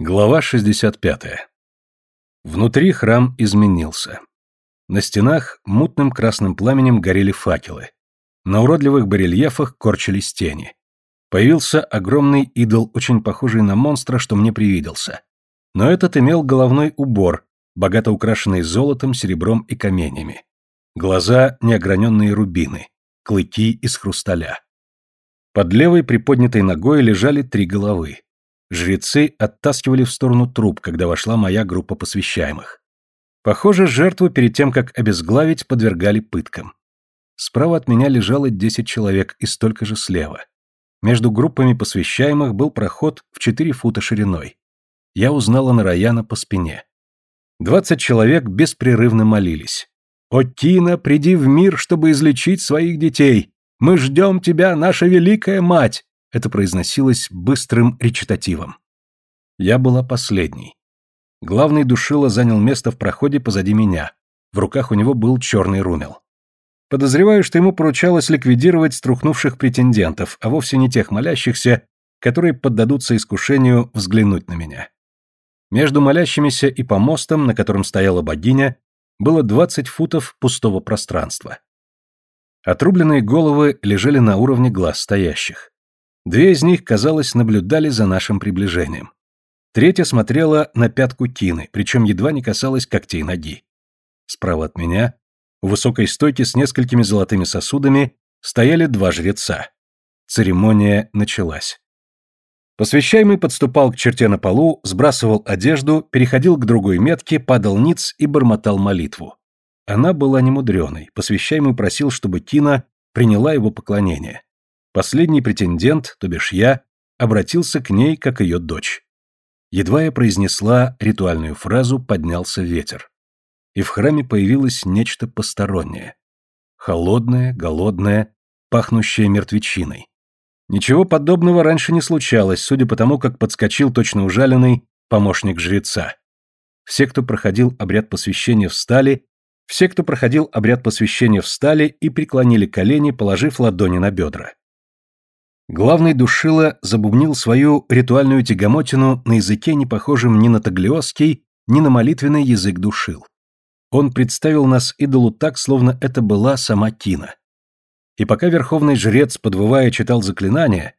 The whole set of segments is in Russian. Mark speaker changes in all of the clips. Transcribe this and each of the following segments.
Speaker 1: Глава 65. Внутри храм изменился. На стенах мутным красным пламенем горели факелы. На уродливых барельефах корчились тени. Появился огромный идол, очень похожий на монстра, что мне привиделся. Но этот имел головной убор, богато украшенный золотом, серебром и каменями. Глаза — неограненные рубины, клыки из хрусталя. Под левой приподнятой ногой лежали три головы. Жрецы оттаскивали в сторону труп, когда вошла моя группа посвящаемых. Похоже, жертву перед тем, как обезглавить, подвергали пыткам. Справа от меня лежало десять человек и столько же слева. Между группами посвящаемых был проход в четыре фута шириной. Я узнала Нараяна по спине. Двадцать человек беспрерывно молились. «О, Тина, приди в мир, чтобы излечить своих детей! Мы ждем тебя, наша великая мать!» Это произносилось быстрым речитативом. Я была последней. Главный душила занял место в проходе позади меня. В руках у него был черный румел. Подозреваю, что ему поручалось ликвидировать струхнувших претендентов, а вовсе не тех молящихся, которые поддадутся искушению взглянуть на меня. Между молящимися и помостом, на котором стояла богиня, было 20 футов пустого пространства. Отрубленные головы лежали на уровне глаз стоящих. Две из них, казалось, наблюдали за нашим приближением. Третья смотрела на пятку Тины, причем едва не касалась когтей ноги. Справа от меня, у высокой стойки с несколькими золотыми сосудами, стояли два жреца. Церемония началась. Посвящаемый подступал к черте на полу, сбрасывал одежду, переходил к другой метке, падал ниц и бормотал молитву. Она была немудреной, посвящаемый просил, чтобы Тина приняла его поклонение. Последний претендент, то бишь я, обратился к ней как ее дочь. Едва я произнесла ритуальную фразу, поднялся ветер. И в храме появилось нечто постороннее. Холодное, голодное, пахнущее мертвечиной. Ничего подобного раньше не случалось, судя по тому, как подскочил точно ужаленный помощник жреца. Все, кто проходил обряд посвящения, встали, все, кто проходил обряд посвящения, встали и преклонили колени, положив ладони на бедра. Главный душила забубнил свою ритуальную тягомотину на языке, не похожем ни на таглиосский, ни на молитвенный язык душил. Он представил нас идолу так, словно это была сама Кина. И пока верховный жрец, подвывая, читал заклинания,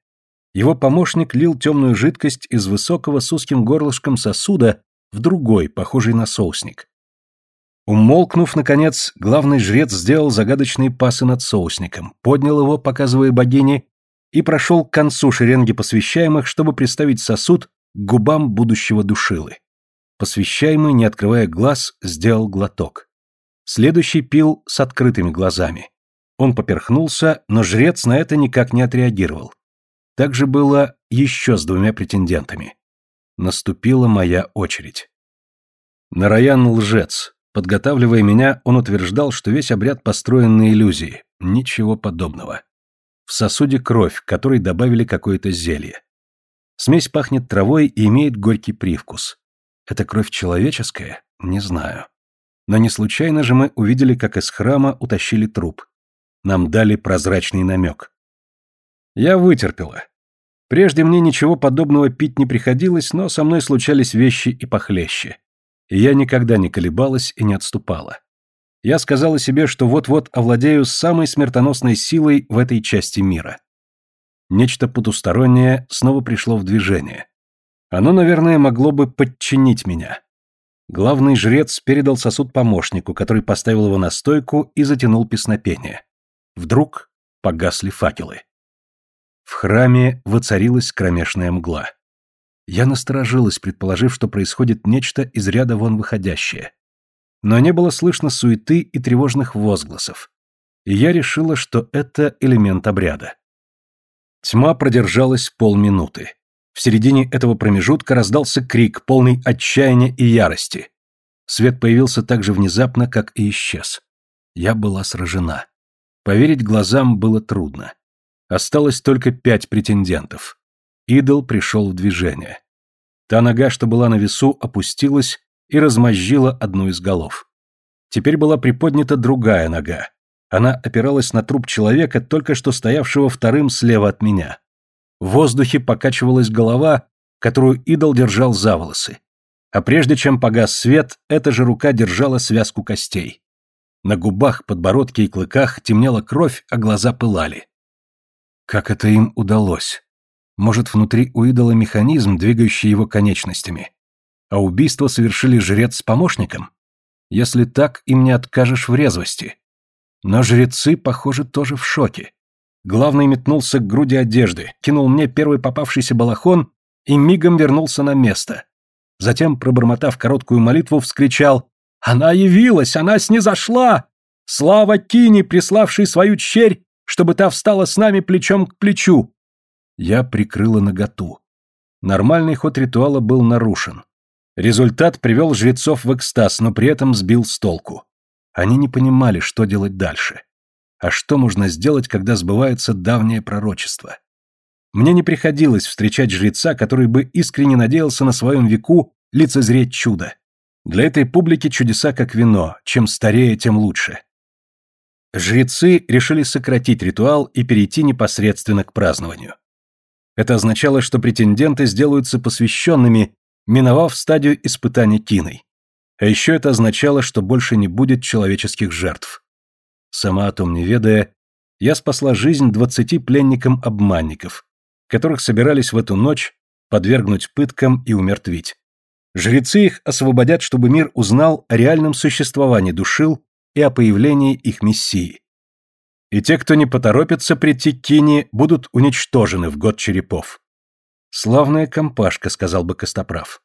Speaker 1: его помощник лил темную жидкость из высокого с узким горлышком сосуда в другой, похожий на соусник. Умолкнув, наконец, главный жрец сделал загадочные пасы над соусником, поднял его, показывая богине, и прошел к концу шеренги посвящаемых, чтобы приставить сосуд к губам будущего душилы. Посвящаемый, не открывая глаз, сделал глоток. Следующий пил с открытыми глазами. Он поперхнулся, но жрец на это никак не отреагировал. Так же было еще с двумя претендентами. Наступила моя очередь. Нараян лжец. Подготавливая меня, он утверждал, что весь обряд построен на иллюзии. Ничего подобного. В сосуде кровь, которой добавили какое-то зелье. Смесь пахнет травой и имеет горький привкус. Это кровь человеческая? Не знаю. Но не случайно же мы увидели, как из храма утащили труп. Нам дали прозрачный намек. Я вытерпела. Прежде мне ничего подобного пить не приходилось, но со мной случались вещи и похлеще. И я никогда не колебалась и не отступала я сказала себе, что вот-вот овладею самой смертоносной силой в этой части мира. Нечто потустороннее снова пришло в движение. Оно, наверное, могло бы подчинить меня. Главный жрец передал сосуд помощнику, который поставил его на стойку и затянул песнопение. Вдруг погасли факелы. В храме воцарилась кромешная мгла. Я насторожилась, предположив, что происходит нечто из ряда вон выходящее но не было слышно суеты и тревожных возгласов. И я решила, что это элемент обряда. Тьма продержалась полминуты. В середине этого промежутка раздался крик, полный отчаяния и ярости. Свет появился так же внезапно, как и исчез. Я была сражена. Поверить глазам было трудно. Осталось только пять претендентов. Идол пришел в движение. Та нога, что была на весу, опустилась, и размозжила одну из голов. Теперь была приподнята другая нога. Она опиралась на труп человека, только что стоявшего вторым слева от меня. В воздухе покачивалась голова, которую идол держал за волосы. А прежде чем погас свет, эта же рука держала связку костей. На губах, подбородке и клыках темнела кровь, а глаза пылали. Как это им удалось? Может, внутри у идола механизм, двигающий его конечностями? А убийство совершили жрец с помощником? Если так, им не откажешь в резвости. Но жрецы, похоже, тоже в шоке. Главный метнулся к груди одежды, кинул мне первый попавшийся балахон и мигом вернулся на место. Затем, пробормотав короткую молитву, вскричал «Она явилась! Она снизошла! Слава Кини, приславшей свою черь, чтобы та встала с нами плечом к плечу!» Я прикрыла наготу. Нормальный ход ритуала был нарушен. Результат привел жрецов в экстаз, но при этом сбил с толку. Они не понимали, что делать дальше. А что можно сделать, когда сбывается давнее пророчество? Мне не приходилось встречать жреца, который бы искренне надеялся на своем веку лицезреть чудо. Для этой публики чудеса как вино, чем старее, тем лучше. Жрецы решили сократить ритуал и перейти непосредственно к празднованию. Это означало, что претенденты сделаются посвященными, миновав стадию испытания киной. А еще это означало, что больше не будет человеческих жертв. Сама о том не ведая, я спасла жизнь двадцати пленникам обманников, которых собирались в эту ночь подвергнуть пыткам и умертвить. Жрецы их освободят, чтобы мир узнал о реальном существовании душил и о появлении их мессии. И те, кто не поторопится прийти к Кине, будут уничтожены в год черепов. «Славная компашка», — сказал бы Костоправ.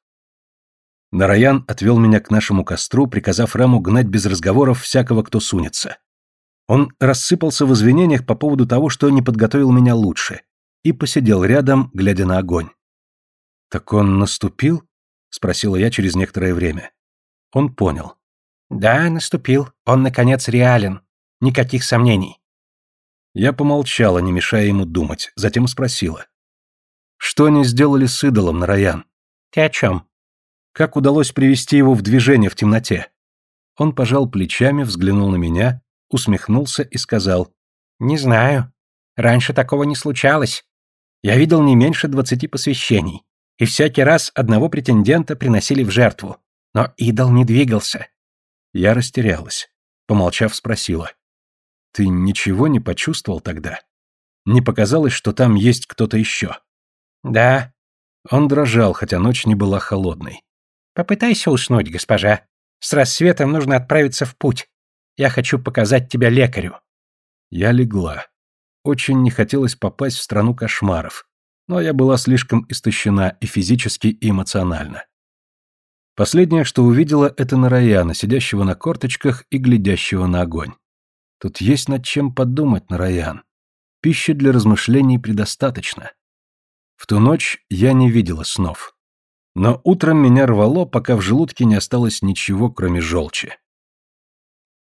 Speaker 1: Нараян отвел меня к нашему костру, приказав Раму гнать без разговоров всякого, кто сунется. Он рассыпался в извинениях по поводу того, что не подготовил меня лучше, и посидел рядом, глядя на огонь. «Так он наступил?» — спросила я через некоторое время. Он понял. «Да, наступил. Он, наконец, реален. Никаких сомнений». Я помолчала, не мешая ему думать, затем спросила. «Что они сделали с идолом, Нараян?» «Ты о чем?» Как удалось привести его в движение в темноте? Он пожал плечами, взглянул на меня, усмехнулся и сказал. «Не знаю. Раньше такого не случалось. Я видел не меньше двадцати посвящений, и всякий раз одного претендента приносили в жертву, но идол не двигался». Я растерялась. Помолчав, спросила. «Ты ничего не почувствовал тогда? Не показалось, что там есть кто-то еще?» «Да». Он дрожал, хотя ночь не была холодной. Попытайся уснуть, госпожа. С рассветом нужно отправиться в путь. Я хочу показать тебя лекарю. Я легла. Очень не хотелось попасть в страну кошмаров, но я была слишком истощена и физически, и эмоционально. Последнее, что увидела, это Нараяна, сидящего на корточках и глядящего на огонь. Тут есть над чем подумать, Нараян. Пищи для размышлений предостаточно. В ту ночь я не видела снов. Но утром меня рвало, пока в желудке не осталось ничего, кроме желчи.